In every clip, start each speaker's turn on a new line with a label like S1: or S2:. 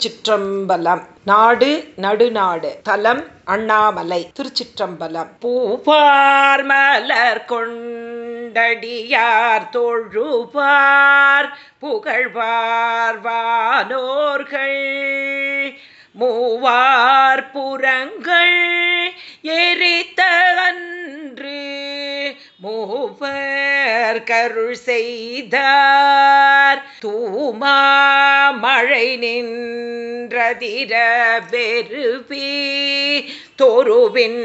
S1: திருச்சிற்றம்பலம். நாடு நடுநாடு. தலம் அண்ணாமலை. திருச்சிற்றம்பலம். பூபார் மலர் கொண்டடியார் தொழுவார் புகழ்வார் வானோர்கள். மூவார் புறங்கள் எரித்த அன்று மூவர் கருள் செய்தார். தூமார் மழை நின்றதிர வெறுபி தொருவின்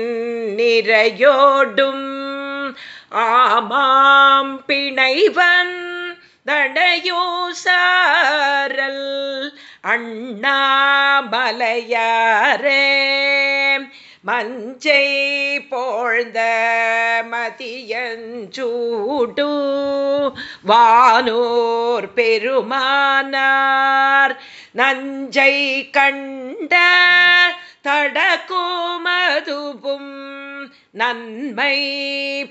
S1: நிறையோடும் ஆமாம் பிணைவன் தடையோசாரல் அண்ணாமலையாரே. மஞ்சை போழ்ந்த மதியஞ்சூடு வானோர் பெருமானார். நஞ்சை கண்ட தடகோமதுவும் நன்மை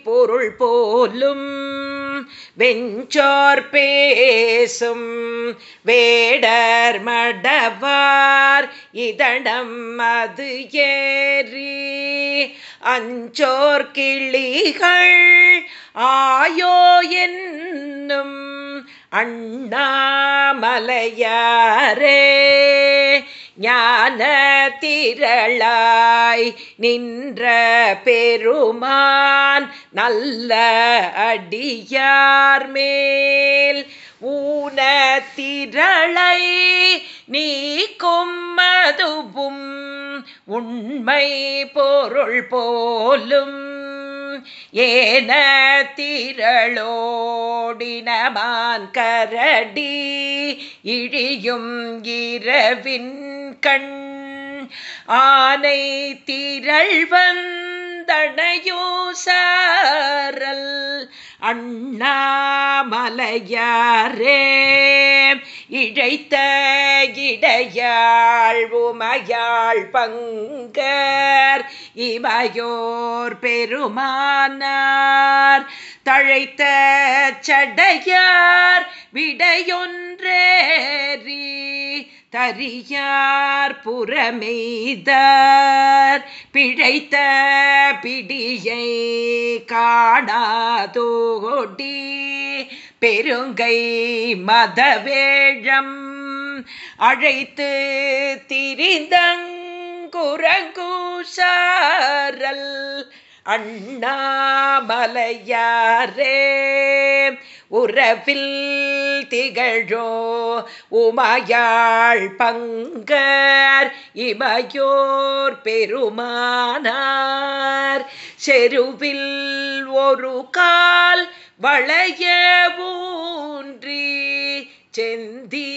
S1: பொருள் போலும். வெஞ்சோர் பேசும். வேடர் மடவார். இதடம் அது ஏறி. அஞ்சோர் கிளிகள் ஆயோ என்னும் அண்ணாமலையாரே. ஞான திரளாய் நின்ற பெருமான் நல்ல அடியார் மேல். ஊன திரளை நீக்கும் மதுவும் உண்மை பொருள் போலும். ஏன திரளோடினமான் கரடி இழியும் இரவின் கண் ஆனை திரள்வந்தடையோசாரல் அண்ணாமலையாரே. இழைத்த இடையாள் உமையாள் பங்கர் இமையோர் பெருமானார். தழைத்த சடையார் விடையொன்றேறி தரியார் புறமெய்தார் பிழைத்த பிடியை காணாதோடி பெருங்கை மதவேழம் அழைத்து திரிந்தங்குரங்கூசாரல் அண்ணாமலையாரே உறவில் திகழோ உமையாள் பங்கர் இமையோர் பெருமானார். செருவில் ஒரு கால் வளைய ஊன்றி செந்தி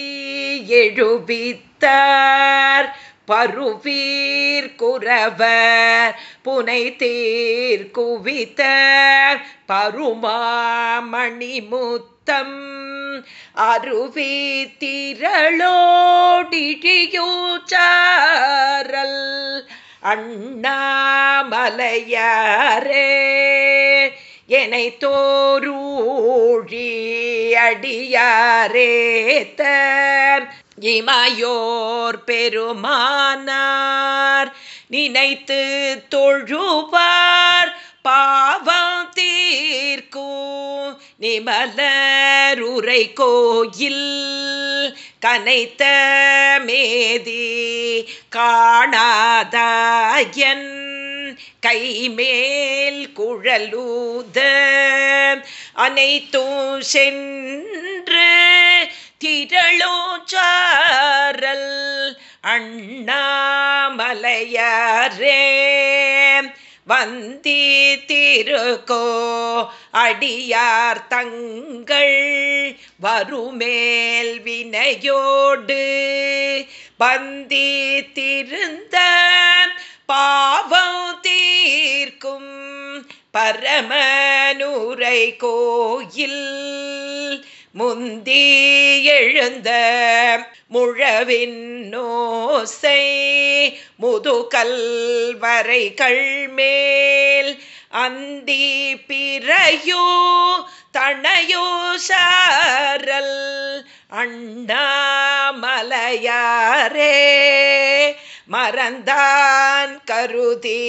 S1: எழுபித்தார் பருவீர் குறவர் புனை தேர் குவித்த பருமாமணி முத்தம் அருவி திரளோடிழியூச்சாரல் அண்ணாமலையாரே எனை தோரூழி அடியாரேத்த இமையோர் பெருமானார் நினைத்து தொழுவார். பாவம் தீர்க்கும் நிமலருரை கோயில் கனைத்த மேதி காணாதாயன் கைமேல் குழலூத. அனைத்தும் சென்று திரளோ சாரல் அண்ணாமலையாரே வந்தி திருக்கோ அடியார் தங்கள் வருமேல் வினையோடு பந்தி திருந்த பாவம் தீர்க்கும் பரமனுரை கோயில். முந்தி எழுந்த முழவின் நோசை முதுகல் வரைகள் மேல் அந்தி பிறையோ தனையோ சாரல் அண்ணாமலையாரே. மறந்தான் கருதி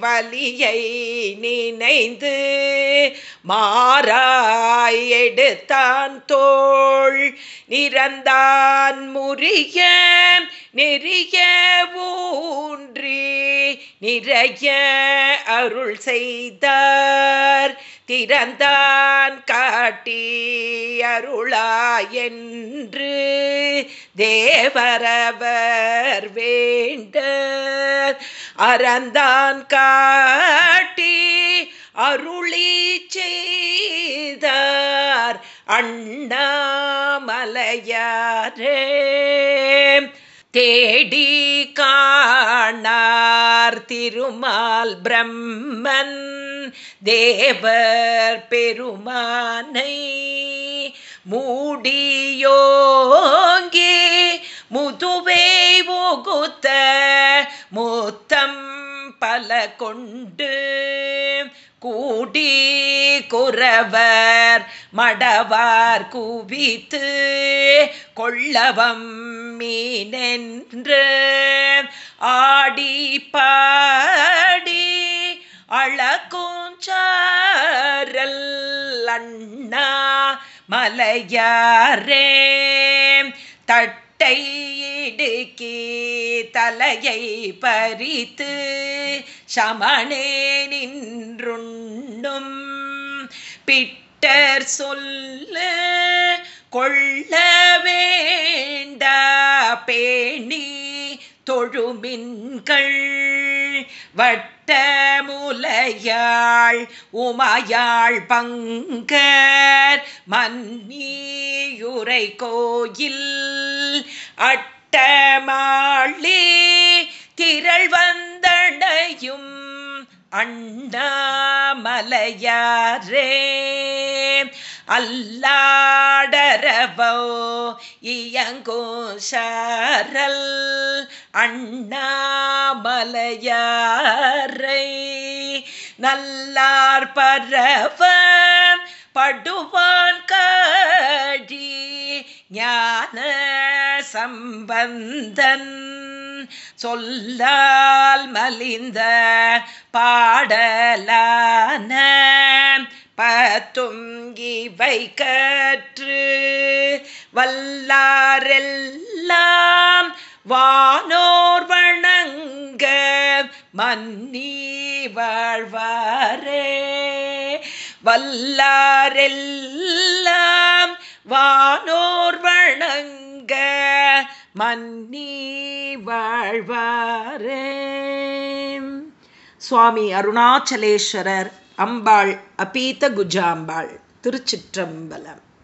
S1: வலியை நினைந்து மாறாய் எடுத்தான் தோள் நிறந்தான் முறிய நெறிய ஊன்றி நிறைய அருள் செய்தார் திறந்தான் காட்டி அருளாயென்று தேவரவர் வேண்ட அறந்தான் காட்டி அருளி செய்தார் அண்ணாமலையாரே. தேடி காணார் திருமால் பிரம்மன். தேவர் பெருமானை மூடியோங்கே முதுவே ஒகுத்த மூத்தம் பல கொண்டு கூடி குறவர் மடவார் குவித்து கொள்ளவம் மீனென்று ஆடி பாடி அழகுஞ்சாரல் அண்ணா மலையாரே. தட்டை இடுக்கி தலையை பறித்து சமணே நின்றுண்ணும். பிட்டர் சொல்ல கொள்ள வேண்டா பேணி தொழுமின்கள். வட்ட முலையாள் உமையாள் பங்கர் மன்னியுரை கோயில் அட்டமாளே திரள் வந்தடையும் அண்ணாமலையாரே. அல்லாடரவோ இயங்கோசாரல் அண்ணாமலையாரை. நல்லார் பரவன் படுவான் காடி ஞான சம்பந்தன். சொல்லால் மலிந்த பாடலான பத்துங்கி வைக்கற்று வல்லாரெல்லாம் வானோர் வணங்க மன்னி வாழ்வாரே. வல்லாரெல்லாம் வானோர் வணங்க மன்னி வாழ்வாரே. சுவாமி அருணாச்சலேஸ்வரர் அம்பாள் அபீத குஜாம்பாள் திருச்சிற்றம்பலம்.